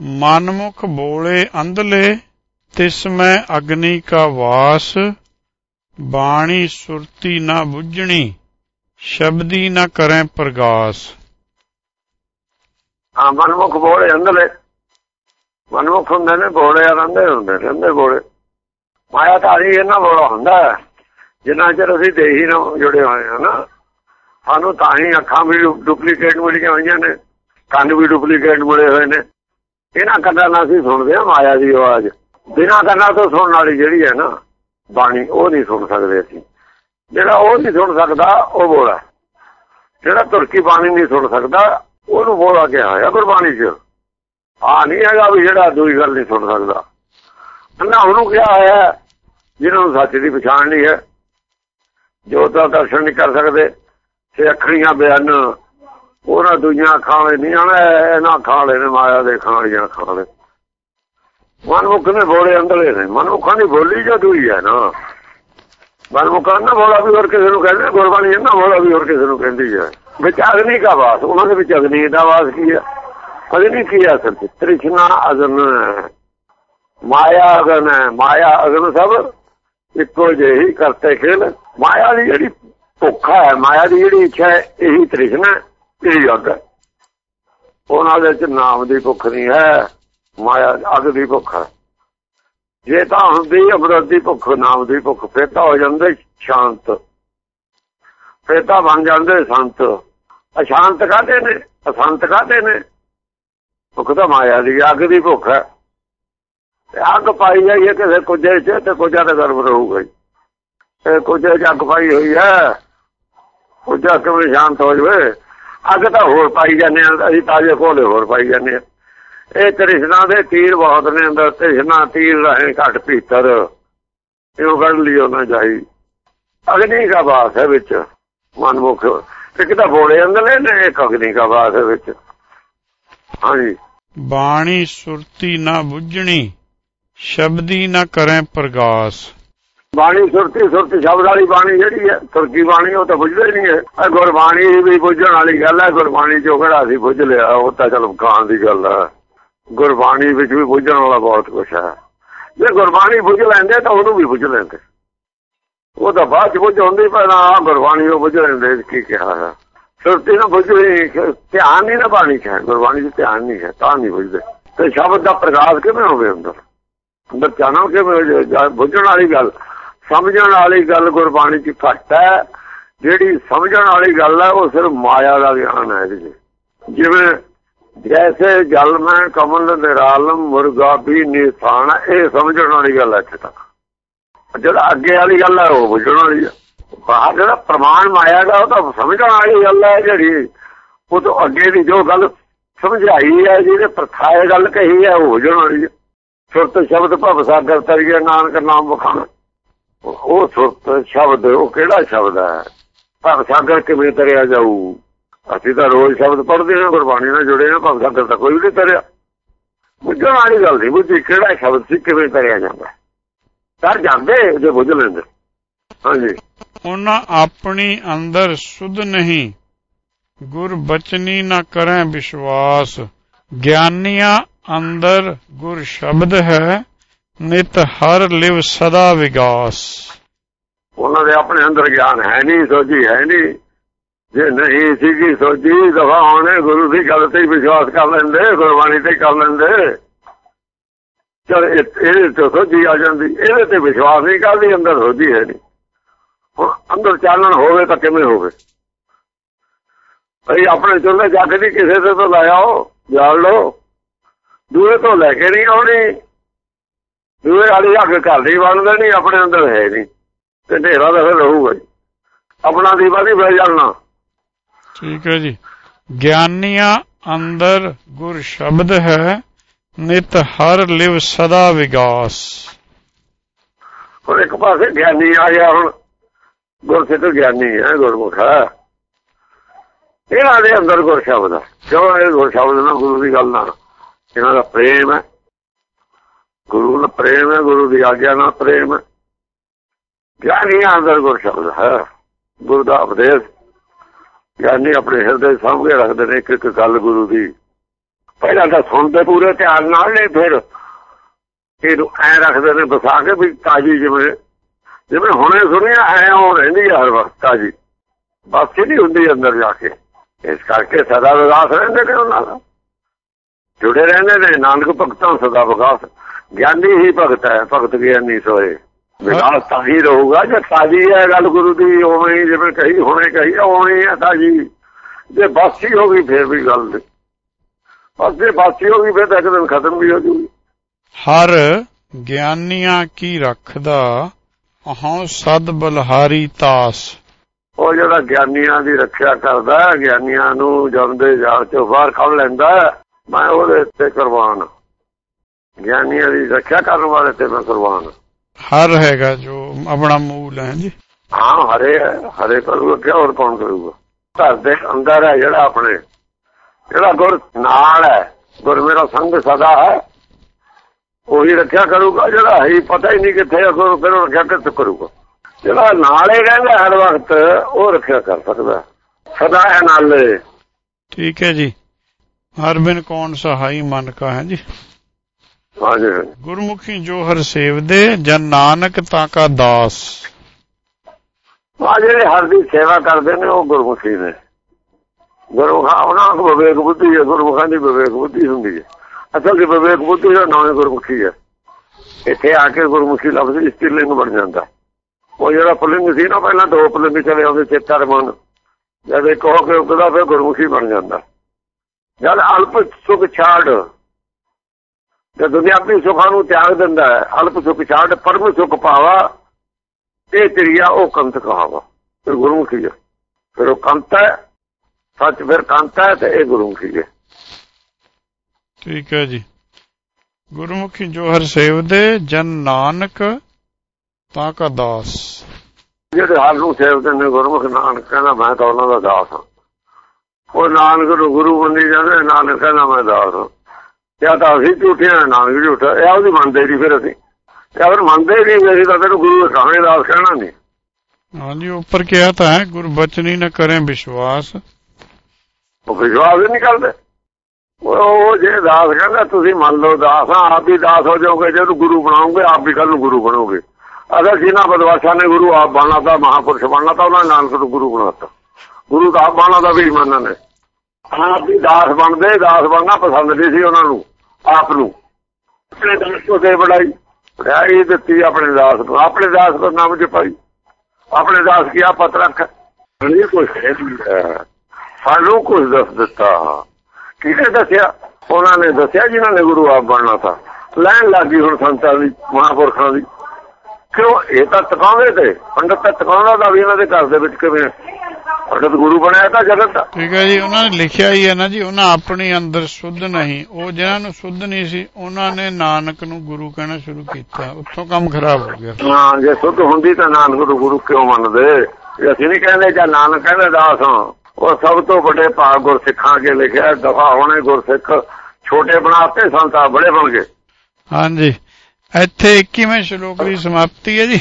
ਮਨਮੁਖ ਬੋਲੇ ਅੰਧਲੇ, ਤਿਸ ਮੈਂ ਅਗਨੀ ਕਾ ਵਾਸ, ਬਾਣੀ ਸੁਰਤੀ ਨਾ ਬੁੱਝਣੀ, ਸ਼ਬਦੀ ਨਾ ਕਰੈ ਪ੍ਰਗਾਸ। ਆ ਮਨਮੁਖ ਬੋਲੇ ਅੰਧਲੇ। ਮਨਮੁਖ ਹੁੰਦੇ ਨੇ, ਬੋਲੇ ਆਨੰਦੇ ਹੁੰਦੇ, ਰਹਿੰਦੇ ਅੰਦੇ ਬੋਲੇ। ਮਾਇਆ ਧਾਰੀ ਇਹਨਾਂ ਬੋਲਾ ਹੁੰਦਾ ਹੈ। ਜਿੰਨਾ ਚਿਰ ਅਸੀਂ ਦੇਹੀ ਨਾਲ ਜੁੜੇ ਹੋਏ ਹਾਂ ਨਾ, ਸਾਨੂੰ ਤਾਂ ਹੀ ਅੱਖਾਂ ਵੀ ਡੁਪਲੀਕੇਟ ਮਿਲੀਆਂ ਹੋਈਆਂ ਨੇ, ਕੰਨ ਵੀ ਡੁਪਲੀਕੇਟ ਮਿਲੇ ਹੋਏ ਨੇ। ਇਹਨਾਂ ਕੰਨਾਂ ਨਾਲ ਅਸੀਂ ਸੁਣਦੇ ਹਾਂ, ਮਾਇਆ ਦੀ ਆਵਾਜ਼। ਬਿਨਾਂ ਕੰਨਾਂ ਤੋਂ ਸੁਣਨ ਵਾਲੀ ਜਿਹੜੀ ਹੈ ਨਾ, ਬਾਣੀ, ਉਹ ਨਹੀਂ ਸੁਣ ਸਕਦੇ ਅਸੀਂ। ਜਿਹੜਾ ਉਹ ਨਹੀਂ ਸੁਣ ਸਕਦਾ, ਉਹ ਬੋਲਾ। ਜਿਹੜਾ ਤੁਰਕੀ ਬਾਣੀ ਨਹੀਂ ਸੁਣ ਸਕਦਾ, ਉਹਨੂੰ ਬੋਲਾ ਕਿਹਾ ਹੋਇਆ ਗੁਰਬਾਣੀ 'ਚ? ਆ ਨਹੀਂ ਹੈਗਾ ਵੀ ਜਿਹੜਾ ਦੂਜੀ ਗੱਲ ਨਹੀਂ ਸੁਣ ਸਕਦਾ। ਨਾ ਉਹਨੂੰ ਕਿਹਾ ਹੋਇਆ, ਜਿਹਨਾਂ ਨੂੰ ਸੱਚ ਦੀ ਪਛਾਣ ਨਹੀਂ ਹੈ। ਜੋ ਤਾਂ ਦਰਸ਼ਨ ਨਹੀਂ ਕਰ ਸਕਦੇ ਸੇ ਅੱਖਰੀਆਂ ਬਿਆਨ ਉਹਨਾਂ ਦੁਨੀਆਂ ਖਾਣੇ ਨਹੀਂ ਆਣਾ ਇਹਨਾਂ ਖਾਲੇ ਨੇ ਮਾਇਆ ਦੇ ਖਾਣੀਆਂ ਖਾਲੇ ਮਨਮੁਖ ਨੇ ਬੋਲੇ ਅੰਦਲੇ ਨੇ। ਮਨਮੁਖਾਂ ਦੀ ਬੋਲੀ ਜਦੋਂ ਹੀ ਹੈ ਨਾ, ਮਨਮੁਖਾਂ ਨਾ ਬੋਲਾ ਵੀ ਹੋਰ ਕਿਸੇ ਨੂੰ ਕਹਿੰਦੇ, ਗੁਰਬਾਣੀ ਇਹਨਾਂ ਬੋਲਾ ਵੀ ਹੋਰ ਕਿਸੇ ਨੂੰ ਕਹਿੰਦੀ ਹੈ। ਵਿੱਚ ਅਗਨੀ ਦਾ ਵਾਸ, ਉਹਨਾਂ ਦੇ ਵਿੱਚ ਅਗਨੀ ਦਾ ਵਾਸ ਕੀ ਹੈ? ਅਗਨੀ ਕੀ ਹੈ ਅਸਲ ਤ੍ਰਿਸ਼ਨਾ, ਅਗਨ, ਮਾਇਆ, ਅਗਨ ਹੈ ਮਾਇਆ, ਅਗਨ ਸਭ ਇੱਕੋ ਜਿਹੀ ਕਰਤੇ ਖੇਲ। ਮਾਇਆ ਦੀ ਜਿਹੜੀ ਭੁੱਖਾ ਹੈ, ਮਾਇਆ ਦੀ ਜਿਹੜੀ ਇੱਛਾ ਹੈ, ਇਹੀ ਤ੍ਰਿਸ਼ਨਾ ਹੈ। ਇਹੀ ਅੱਗ ਹੈ? ਉਹਨਾਂ ਦੇ ਚ ਨਾਮ ਦੀ ਭੁੱਖ ਨਹੀਂ ਹੈ, ਮਾਇਆ ਅੱਗ ਦੀ ਭੁੱਖ ਹੈ। ਜੇ ਤਾਂ ਹੁੰਦੀ, ਅਮਰਤ ਦੀ ਭੁੱਖ, ਨਾਮ ਦੀ ਭੁੱਖ, ਫਿਰ ਤਾਂ ਹੋ ਜਾਂਦੇ ਸ਼ਾਂਤ। ਫਿਰ ਤਾਂ ਬਣ ਜਾਂਦੇ ਸੰਤ। ਅਸ਼ਾਂਤ ਕਾਹਦੇ ਨੇ? ਅਸੰਤ ਕਾਹਦੇ ਨੇ? ਭੁੱਖ ਤਾਂ ਮਾਇਆ ਦੀ ਅੱਗ ਦੀ ਭੁੱਖ ਹੈ। ਅੱਗ ਪਾਈ ਜਾਈਏ ਕਿਸੇ ਕੁਝੇ ਚ ਤੇ ਕੁਝਾ ਤਾਂ ਗਰਭ ਰਹੂਗਾ ਹੀ। ਇਹ ਕੁਝੇ ਚ ਅੱਗ ਪਾਈ ਹੋਈ ਹੈ। ਕੁਝਾ ਕਿਵੇਂ ਸ਼ਾਂਤ ਹੋ ਜਵੇ? ਅੱਗ ਤਾਂ ਹੋਰ ਪਾਈ ਜਾਂਦੇ ਆ, ਅਸੀਂ ਤਾਜ਼ੇ ਕੋਲੇ ਹੋਰ ਪਾਈ ਜਾਂਦੇ ਆ। ਇਹ ਤ੍ਰਿਸ਼ਨਾ ਦੇ ਤੀਰ ਬਹੁਤ ਨੇ ਅੰਦਰ, ਤ੍ਰਿਸ਼ਨਾ ਤੀਰ ਰਹੇ ਘਟ ਭੀਤਰ ਇਹੋ ਕੱਢ ਲਿਓ ਨਾ ਜਾਈ। ਅਗਨੀ ਦਾ ਬਾਸ ਹੈ ਵਿੱਚ ਮਨਮੁਖ ਇੱਕ ਤਾਂ ਬੋਲੇ ਅੰਦਰਲੇ ਨੇ, ਇੱਕ ਅਗਨੀ ਦਾ ਬਾਸ ਹੈ ਵਿੱਚ। ਹਾਂਜੀ। ਬਾਣੀ ਸੁਰਤੀ ਨਾ ਬੁੱਝਣੀ, ਸ਼ਬਦੀ ਨਾ ਕਰੇ ਪ੍ਰਗਾਸ। ਬਾਣੀ ਸੁਰਤੀ ਸੁਰਤੀ ਸ਼ਬਦ ਵਾਲੀ ਬਾਣੀ ਜਿਹੜੀ ਹੈ ਤੁਰਕੀ ਬਾਣੀ ਉਹ ਤਾਂ ਬੁੱਝਦੇ ਨਹੀਂ ਹੈ। ਇਹ ਗੁਰਬਾਣੀ ਵੀ ਬੁੱਝਣ ਵਾਲੀ ਗੱਲ ਹੈ, ਗੁਰਬਾਣੀ ਚੋਂ ਕਿਹੜਾ ਸੀ ਬੁੱਝ ਲਿਆ, ਉਹ ਤਾਂ ਚਲ ਖਾਨ ਦੀ ਗੱਲ ਹੈ। ਗੁਰਬਾਣੀ ਵਿੱਚ ਵੀ ਬੁੱਝਣ ਵਾਲਾ ਬਹੁਤ ਕੁਝ ਹੈ। ਜੇ ਗੁਰਬਾਣੀ ਬੁੱਝ ਲੈਂਦੇ ਤਾਂ ਉਹਨੂੰ ਵੀ ਬੁੱਝ ਲੈਂਦੇ। ਉਹ ਤਾਂ ਬਾਅਦ ਚ ਬੁੱਝ ਹੁੰਦੀ ਪਹਿਲਾਂ ਆ ਗੁਰਬਾਣੀ ਉਹ ਬੁੱਝ ਲੈਂਦੇ, ਕੀ ਕਿਹਾ ਹੈ। ਸੁਰਤੀ ਨਾ ਬੁੱਝ ਧਿਆਨ ਨਹੀਂ ਨਾ ਬਾਣੀ ਚ ਗੁਰਬਾਣੀ ਚ ਧਿਆਨ ਨਹੀਂ ਹੈ, ਤਾਂ ਨਹੀਂ ਬੁੱਝਦੇ। ਤੇ ਸ਼ਬਦ ਦਾ ਪ੍ਰਕਾਸ਼ ਕਿਵੇਂ ਹੋਵੇ ਅੰਦਰ? ਅੰਦਰ ਚਾਨਣ ਕਿਵੇਂ ਬੁੱਝਣ ਵਾਲੀ ਗੱਲ। ਸਮਝਣ ਵਾਲੀ ਗੱਲ ਗੁਰਬਾਣੀ ਚ ਘੱਟ ਹੈ। ਜਿਹੜੀ ਸਮਝਣ ਵਾਲੀ ਗੱਲ ਹੈ, ਉਹ ਸਿਰਫ ਮਾਇਆ ਦਾ ਗਿਆਨ ਹੈ ਜੀ। ਜਿਵੇਂ ਜੈਸੇ ਜਲ ਮੈਂ ਕਮਲ ਨਿਰਾਲਮ, ਮੁਰਗਾ ਵੀ ਨਿਥਾਨ ਇਹ ਸਮਝਣ ਵਾਲੀ ਗੱਲ ਹੈ ਇੱਥੇ ਤੱਕ। ਜਿਹੜਾ ਅੱਗੇ ਵਾਲੀ ਗੱਲ ਹੈ, ਉਹ ਬੁੱਝਣ ਵਾਲੀ ਹੈ। ਬਾਹਰ ਜਿਹੜਾ ਪ੍ਰਮਾਣ ਮਾਇਆ ਦਾ, ਉਹ ਤਾਂ ਸਮਝਣ ਵਾਲੀ ਗੱਲ ਹੈ ਜਿਹੜੀ, ਉਹ ਤੋਂ ਅੱਗੇ ਦੀ ਜੋ ਗੱਲ ਸਮਝਾਈ ਹੈ ਜਿਹਨੇ ਪ੍ਰਥਾਏ ਗੱਲ ਕਹੀ ਹੈ, ਉਹ ਬੁੱਝਣ ਵਾਲੀ ਹੈ। ਸੁਰਤ ਸ਼ਬਦ ਭਵ ਸਾਗਰ ਤਰੀਏ, ਨਾਨਕ ਨਾਮ ਬਖਾਣ ਉਹ ਸੁਰਤ ਸ਼ਬਦ, ਉਹ ਕਿਹੜਾ ਸ਼ਬਦ ਹੈ? ਭਵ ਸਾਗਰ ਕਿਵੇਂ ਤਰਿਆ ਜਾਊ? ਅਸੀਂ ਤਾਂ ਰੋਜ਼ ਸ਼ਬਦ ਪੜ੍ਹਦੇ ਹਾਂ, ਗੁਰਬਾਣੀ ਨਾਲ ਜੁੜੇ ਹਾਂ ਭਵ ਸਾਗਰ ਤਾਂ ਕੋਈ ਨਹੀਂ ਤਰਿਆ। ਬੁੱਝਣ ਵਾਲੀ ਗੱਲ ਨਹੀਂ ਬੁੱਝੀ, ਕਿਹੜਾ ਸ਼ਬਦ ਸੀ, ਕਿਵੇਂ ਤਰਿਆ ਜਾਂਦਾ? ਤਰ ਜਾਂਦੇ ਜੇ ਬੁੱਝ ਲੈਂਦੇ। ਹਾਂਜੀ। ਉਹਨਾਂ ਆਪਣੀ ਅੰਦਰ ਸੁਧ ਨਹੀਂ। ਗੁਰ ਬਚਨੀ ਨਾ ਕਰੈ ਵਿਸ਼ਵਾਸ। ਗਿਆਨੀਆਂ ਅੰਦਰ ਗੁਰ ਸ਼ਬਦ ਹੈ। ਨਿਤ ਹਰ ਲਿਵ ਸਦਾ ਵਿਗਾਸ। ਉਹਨਾਂ ਦੇ ਆਪਣੇ ਅੰਦਰ ਗਿਆਨ ਹੈ ਨਹੀਂ, ਸੋਝੀ ਹੈ ਨਹੀਂ। ਜੇ ਨਹੀਂ ਸੀਗੀ ਸੋਝੀ, ਦਫਾ ਹੋਣੇ ਗੁਰੂ ਦੀ ਗੱਲ ਤੇ ਵਿਸ਼ਵਾਸ ਕਰ ਲੈਂਦੇ, ਗੁਰਬਾਣੀ ਤੇ ਕਰ ਲੈਂਦੇ। ਚਲ ਇਹਦੇ ਤੇ ਸੋਝੀ ਆ ਜਾਂਦੀ, ਇਹਦੇ ਤੇ ਵਿਸ਼ਵਾਸ ਨਹੀਂ ਕਰਦੀ, ਅੰਦਰ ਸੋਝੀ ਹੈ ਨਹੀਂ। ਹੁਣ ਅੰਦਰ ਚਾਲਣ ਹੋਵੇ ਤਾਂ ਕਿਵੇਂ ਹੋਵੇ? ਭਈ ਆਪਣੇ ਚੁੱਲ੍ਹੇ ਜੱਗ ਦੀ ਕਿਸੇ ਤੇ ਤੋਂ ਲਾਇਆਓ ਜਾਲ ਲੋ ਦੂਏ ਤੋਂ ਲੈ ਕੇ ਨਹੀਂ ਆਉਣੀ। ਦੂਏ ਵਾਲੀ ਅੱਗ ਘਰ ਦੀ ਬਣਦਾ ਨਹੀਂ ਆਪਣੇ ਅੰਦਰ ਹੈ ਨਹੀਂ। ਤੇ ਢੇਰਾ ਤਾਂ ਫਿਰ ਰਹੂਗਾ ਜੀ। ਆਪਣਾ ਦੀਵਾ ਨਹੀਂ ਬਹਿ ਜਾਣਾ। ਠੀਕ ਹੈ ਜੀ। ਗਿਆਨੀਆਂ ਅੰਦਰ ਗੁਰ ਸ਼ਬਦ ਹੈ ਨਿਤ ਹਰ ਲਿਵ ਸਦਾ ਵਿਗਾਸ। ਹੁਣ ਇੱਕ ਪਾਸੇ ਗਿਆਨੀ ਆ ਗਿਆ ਹੁਣ। ਗੁਰਸਿੱਖ ਗਿਆਨੀ ਹੈ ਗੁਰਮੁਖ ਇਹਨਾਂ ਦੇ ਅੰਦਰ ਗੁਰ ਸ਼ਬਦ ਹੈ ਕਿਉਂ ਇਹ ਗੁਰ ਸ਼ਬਦ ਨਾਲ ਗੁਰੂ ਦੀ ਗੱਲ ਨਾਲ? ਇਹਨਾਂ ਦਾ ਪ੍ਰੇਮ ਹੈ। ਗੁਰੂ ਨਾਲ ਪ੍ਰੇਮ ਹੈ, ਗੁਰੂ ਦੀ ਆਗਿਆ ਨਾਲ ਪ੍ਰੇਮ ਹੈ। ਗਿਆਨੀ ਅੰਦਰ ਗੁਰ ਸ਼ਬਦ ਹੈ। ਗੁਰੂ ਦਾ ਉਪਦੇਸ਼ ਗਿਆਨੀ ਆਪਣੇ ਹਿਰਦੇ ਸਾਹਮਣੇ ਰੱਖਦੇ ਨੇ, ਇੱਕ ਇੱਕ ਗੱਲ ਗੁਰੂ ਦੀ। ਪਹਿਲਾਂ ਤਾਂ ਸੁਣਦੇ ਪੂਰੇ, ਧਿਆਨ ਨਾਲ ਨੇ ਫਿਰ। ਇਹਨੂੰ ਐ ਰੱਖਦੇ ਨੇ ਬਸਾ ਕੇ ਵੀ ਤਾਜੀ ਜਿਵੇਂ ਜਿਵੇਂ ਹੁਣੇ ਸੁਣਿਆ, ਐ ਉਹ ਰਹਿੰਦੀ ਆ ਹਰ ਵਕਤ ਤਾਜੀ। ਬਸ ਨਹੀਂ ਹੁੰਦੀ ਅੰਦਰ ਜਾ ਕੇ। ਇਸ ਕਰਕੇ ਸਦਾ ਵਿਕਾਸ ਰਹਿੰਦੇ ਨੇ ਉਹਨਾਂ ਦਾ। ਜੁੜੇ ਰਹਿੰਦੇ ਨੇ ਨਾਨਕ ਭਗਤਾਂ ਸਦਾ ਵਿਕਾਸ ਗਿਆਨੀ ਹੀ ਭਗਤ ਹੈ ਭਗਤ ਗਿਆਨੀ ਸੋਏ। ਵਿਕਾਸ ਤਾਂ ਹੀ ਰਹੂਗਾ ਜੇ ਤਾਜੀ ਹੈ ਗੱਲ ਗੁਰੂ ਦੀ ਉਵੇਂ ਹੀ ਜਿਵੇਂ ਕਹੀ ਹੁਣੇ ਕਹੀ ਉਵੇਂ ਹੀ ਹੈ ਤਾਜੀ ਜੇ ਬਾਸੀ ਹੋ ਗਈ ਫੇਰ ਵੀ ਗੱਲ ਨਹੀਂ। ਬਸ ਜੇ ਬਾਸੀ ਹੋ ਗਈ ਫਿਰ ਤਾਂ ਇੱਕ ਦਿਨ ਖਤਮ ਵੀ ਹੋ ਜੂਗੀ। ਹਰ ਗਿਆਨੀਆਂ ਕੀ ਰੱਖਦਾ? ਅਹੰ ਸਦ ਬਲਹਾਰੀ ਤਾਸ। ਉਹ ਜਿਹੜਾ ਗਿਆਨੀਆਂ ਦੀ ਰੱਖਿਆ ਕਰਦਾ ਹੈ, ਗਿਆਨੀਆਂ ਨੂੰ ਜਮਦੇ ਜਾਲ ਚੋਂ ਬਾਹਰ ਕੱਢ ਲੈਂਦਾ ਹੈ, ਮੈਂ ਉਹਦੇ ਤੇ ਕੁਰਬਾਨ। ਗਿਆਨੀਆਂ ਦੀ ਰੱਖਿਆ ਕਰਨ ਵਾਲੇ ਤੇ ਮੈਂ ਕੁਰਬਾਨ। ਹਰ ਹੈਗਾ ਜੋ ਆਪਣਾ ਮੂਲ ਹੈ ਜੀ। ਹਾਂ ਹਰੇ ਹਰੇ ਕਰੂਗਾ ਕਿਆ ਹੋਰ ਕੌਣ ਕਰੂਗਾ? ਘਰ ਦੇ ਅੰਦਰ ਹੈ ਜਿਹੜਾ ਆਪਣੇ ਜਿਹੜਾ ਗੁਰ ਨਾਲ ਹੈ ਗੁਰ ਮੇਰਾ ਸੰਗ ਸਦਾ ਹੈ। ਉਹੀ ਰੱਖਿਆ ਕਰੂਗਾ ਜਿਹੜਾ ਹੈ ਪਤਾ ਹੀ ਨਹੀਂ ਕਿੱਥੇ ਗੁਰ ਉਹ ਰੱਖਿਆ ਕਿੱਥੇ ਕਰੂਗਾ। ਜਿਹੜਾ ਨਾਲੇ ਰਹਿੰਦਾ ਹਰ ਵਕਤ ਉਹ ਰੱਖਿਆ ਕਰ ਸਕਦਾ। ਸਦਾ ਹੈ ਨਾਲੇ। ਠੀਕ ਹੈ ਜੀ। ਹਰ ਬਿਨ ਕੌਣ ਸਹਾਈ ਮਨ ਕਾ ਹੈ ਜੀ? ਹਾਂਜੀ। ਗੁਰਮੁਖੀ ਜੋ ਹਰ ਸੇਵਦੇ ਜਨ ਨਾਨਕ ਤਾਂ ਕਾ ਦਾਸ। ਆ ਜਿਹੜੇ ਹਰ ਦੀ ਸੇਵਾ ਕਰਦੇ ਨੇ ਉਹ ਗੁਰਮੁਖੀ ਨੇ। ਗੁਰਮੁਖਾ ਉਹਨਾਂ ਕੋਲ ਵਿਵੇਕ ਬੁੱਧੀ ਹੈ ਗੁਰਮੁਖਾਂ ਦੀ ਵਿਵੇਕ ਬੁੱਧੀ ਹੁੰਦੀ ਹੈ। ਅਸਲ ਦੀ ਵਿਵੇਕ ਬੁੱਧੀ ਦਾ ਨਾਮ ਹੀ ਗੁਰਮੁਖੀ ਹੈ। ਇੱਥੇ ਆ ਕੇ ਗੁਰਮੁਖੀ ਲਫ਼ਜ਼ ਇਸਤਰੀਲਿੰਗ ਬਣ ਜਾਂਦਾ। ਉਹ ਜਿਹੜਾ ਪੁਲਿੰਗ ਸੀ ਨਾ ਪਹਿਲਾਂ ਦੋ ਪੁਲਿੰਗ ਚਲੇ ਆਉਂਦੇ ਚੇਤਾ ਰਮਨ ਜਦ ਇੱਕ ਹੋ ਕੇ ਉਗਦਾ ਫਿਰ ਗੁਰਮੁਖੀ ਬਣ ਜਾਂਦਾ। ਜਦ ਅਲਪ ਸੁਖ ਛਾੜ। ਜਦ ਦੁਨਿਆਵੀ ਸੁੱਖਾਂ ਨੂੰ ਤਿਆਗ ਦਿੰਦਾ ਹੈ। ਅਲਪ ਸੁਖ ਛਾੜ ਪਰਮ ਸੁਖ ਪਾਵਾ ਇਹ ਤੇਰੀਆ ਉਹ ਕੰਤ ਕਹਾਵਾ। ਫਿਰ ਗੁਰਮੁਖੀ ਹੈ ਫਿਰ ਉਹ ਕੰਤ ਹੈ ਸੱਚ ਫਿਰ ਕੰਤ ਹੈ ਤੇ ਇਹ ਗੁਰਮੁਖੀ ਹੈ ਠੀਕ ਹੈ ਜੀ। ਗੁਰਮੁਖੀ ਜੋ ਹਰ ਸੇਵਦੇ ਜਨ ਨਾਨਕ ਤਾਂ ਕਾ ਦਾਸ। ਜਿਹੜੇ ਹਾਲ ਨੂੰ ਸੇਵਦੇ ਨੇ ਗੁਰਮੁਖ ਨਾਨਕ ਕਹਿੰਦਾ ਮੈਂ ਤਾਂ ਉਹਨਾਂ ਦਾ ਦਾਸ ਹਾਂ। ਉਹ ਨਾਨਕ ਨੂੰ ਗੁਰੂ ਮੰਨੀ ਜਾਂਦੇ ਨਾਨਕ ਕਹਿੰਦਾ ਮੈਂ ਦਾਸ ਹਾਂ। ਜਾਂ ਤਾਂ ਅਸੀਂ ਝੂਠੇ ਹਾਂ ਨਾਨਕ ਝੂਠਾ। ਇਹ ਉਹਦੀ ਮੰਨਦੇ ਨਹੀਂ ਫਿਰ ਅਸੀਂ। ਜਾਂ ਫਿਰ ਮੰਨਦੇ ਨਹੀਂ ਅਸੀਂ ਤਾਂ ਤੈਨੂੰ ਗੁਰੂ ਕਹਾਂਗੇ ਦਾਸ ਕਹਿਣਾ ਨਹੀਂ। ਹਾਂਜੀ ਉੱਪਰ ਕਿਹਾ ਤਾਂ ਹੈ ਗੁਰਬਚਨੀ ਨ ਕਰੇ ਵਿਸ਼ਵਾਸ। ਉਹ ਵਿਸ਼ਵਾਸ ਹੀ ਨਹੀਂ ਕਰਦੇ। ਉਹ ਜੇ ਦਾਸ ਕਹਿੰਦਾ ਤੁਸੀਂ ਮੰਨ ਲਓ ਦਾਸ ਹਾਂ ਆਪ ਵੀ ਦਾਸ ਹੋ ਜਾਓਗੇ ਜਦੋਂ ਗੁਰੂ ਬਣਾਓਗੇ ਆਪ ਵੀ ਕੱਲ ਨੂੰ ਗੁਰੂ ਬਣੋਗੇ। ਅਗਰ ਜਿਨ੍ਹਾਂ ਬਦਵਾਸ਼ਾਂ ਨੇ ਗੁਰੂ ਆਪ ਬਣਨਾ ਤਾਂ ਮਹਾਪੁਰਸ਼ ਬਣਨਾ ਤਾਂ ਉਹਨਾਂ ਨੇ ਨਾਨਕ ਨੂੰ ਗੁਰੂ ਬਣਾਤਾ ਗੁਰੂ ਦਾ ਆਪ ਬਣਨਾ ਦਾ ਵੀ ਮੰਨਣ। ਨੇ ਆਪ ਵੀ ਦਾਸ ਬਣਦੇ, ਦਾਸ ਬਣਨਾ ਪਸੰਦ ਨਹੀਂ ਸੀ ਉਹਨਾਂ ਨੂੰ, ਆਪ ਨੂੰ। ਆਪਣੇ ਦਾਸ ਤੋਂ ਦੇ ਬੜਾਈ ਬੜਾਈ ਦਿੱਤੀ ਆਪਣੇ ਦਾਸ ਨੂੰ ਆਪਣੇ ਦਾਸ ਦਾ ਨਾਮ ਜਪਾਈ। ਆਪਣੇ ਦਾਸ ਕੀ ਆਪਤ ਰੱਖ। ਨਹੀਂ ਕੁਝ ਸਾਨੂੰ ਕੁਝ ਦੱਸ ਦਿੱਤਾ। ਕਿਹਨੇ ਦੱਸਿਆ? ਉਹਨਾਂ ਨੇ ਦੱਸਿਆ ਜਿਨ੍ਹਾਂ ਨੇ ਗੁਰੂ ਆਪ ਬਣਨਾ ਤਾਂ। ਲੈਣ ਲੱਗੀ ਹੁਣ ਸੰਤਾਂ ਦੀ, ਮਹਾਂਪੁਰਖਾਂ ਦੀ। ਕਿਉਂ? ਇਹ ਤਾਂ ਟਿਕਾਉਂਦੇ ਤੇ, ਪੰਡਤ ਤਾਂ ਟਿਕਾਉਂਦਾ ਦਾ ਵੀ ਇਹਨਾਂ ਦੇ ਘਰ ਦੇ ਵਿੱਚ ਕਿਵੇਂ ਪੰਡਤ ਗੁਰੂ ਬਣਾਇਆ ਤਾਂ ਜਗਤ ਦਾ। ਠੀਕ ਹੈ ਜੀ ਉਹਨਾਂ ਨੇ ਲਿਖਿਆ ਹੀ ਹੈ ਨਾ ਜੀ ਉਹਨਾਂ ਆਪਣੇ ਅੰਦਰ ਸੁੱਧ ਨਹੀਂ। ਉਹ ਜਿਹਨਾਂ ਨੂੰ ਸੁੱਧ ਨਹੀਂ ਸੀ ਉਹਨਾਂ ਨੇ ਨਾਨਕ ਨੂੰ ਗੁਰੂ ਕਹਿਣਾ ਸ਼ੁਰੂ ਕੀਤਾ। ਉੱਥੋਂ ਕੰਮ ਖਰਾਬ ਹੋ ਗਿਆ। ਹਾਂ ਜੇ ਸੁੱਧ ਹੁੰਦੀ ਤਾਂ ਨਾਨਕ ਨੂੰ ਗੁਰੂ ਕਿਉਂ ਮੰਨਦੇ? ਇਹ ਅਸੀਂ ਨਹੀਂ ਕਹਿੰਦੇ ਜਾਂ ਨਾਨਕ ਕਹਿੰਦੇ ਦਾਸ ਉਹ ਸਭ ਤੋਂ ਵੱਡੇ ਭਾਗ ਗੁਰਸਿੱਖਾਂ ਕੇ ਲਿਖਿਆ ਦਫਾ ਹੋਣੇ ਗੁਰਸਿੱਖ ਛੋਟੇ ਬਣਾਤੇ ਸੰਤਾਂ ਬੜੇ ਬਣ ਗਏ। ਹਾਂਜੀ। ਇੱਥੇ 21ਵੇਂ ਸ਼ਲੋਕ ਦੀ ਸਮਾਪਤੀ ਹੈ ਜੀ।